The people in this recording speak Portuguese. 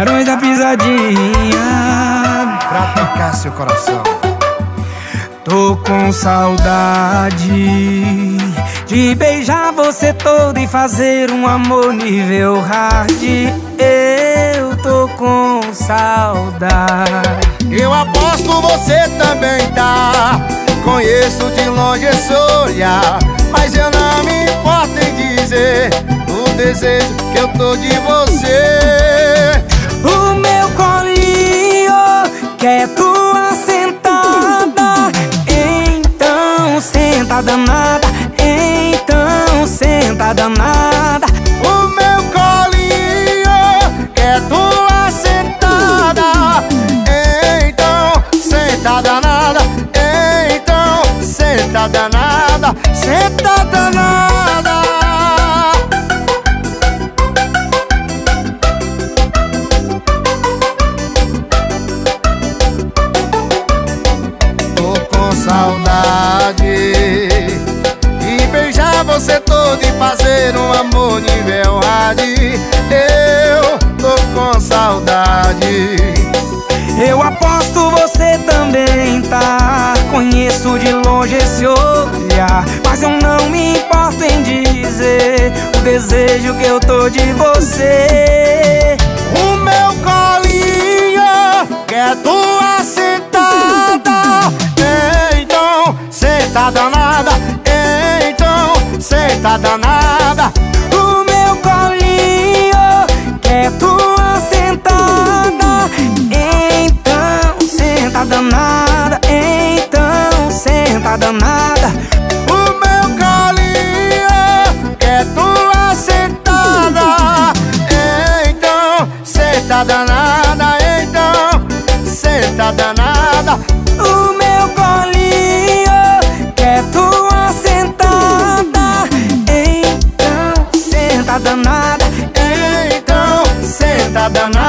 Barões da pisadinha. Pra tocar seu coração. Tô com saudade De beijar você todo e fazer um amor nível hard. Eu tô com saudade. Eu aposto você também tá. Conheço de longe esse olhar. Mas eu não me importo em dizer O desejo que eu tô de você danada. Então senta danada. O meu colinho quer tua sentada. Então senta danada. Então senta danada. Senta danada fazer um amor nível hard. Eu tô com saudade. Eu aposto você também tá. Conheço de longe esse olhar Mas eu não me importo em dizer O desejo que eu tô de você. O meu colinho quer tua sentada. Então senta danada tá danada. No meu colinho Quer tua sentada. Então senta danada Então senta danada. O meu colinho Quer tua sentada. Então senta danada. Tá danada, então senta danada.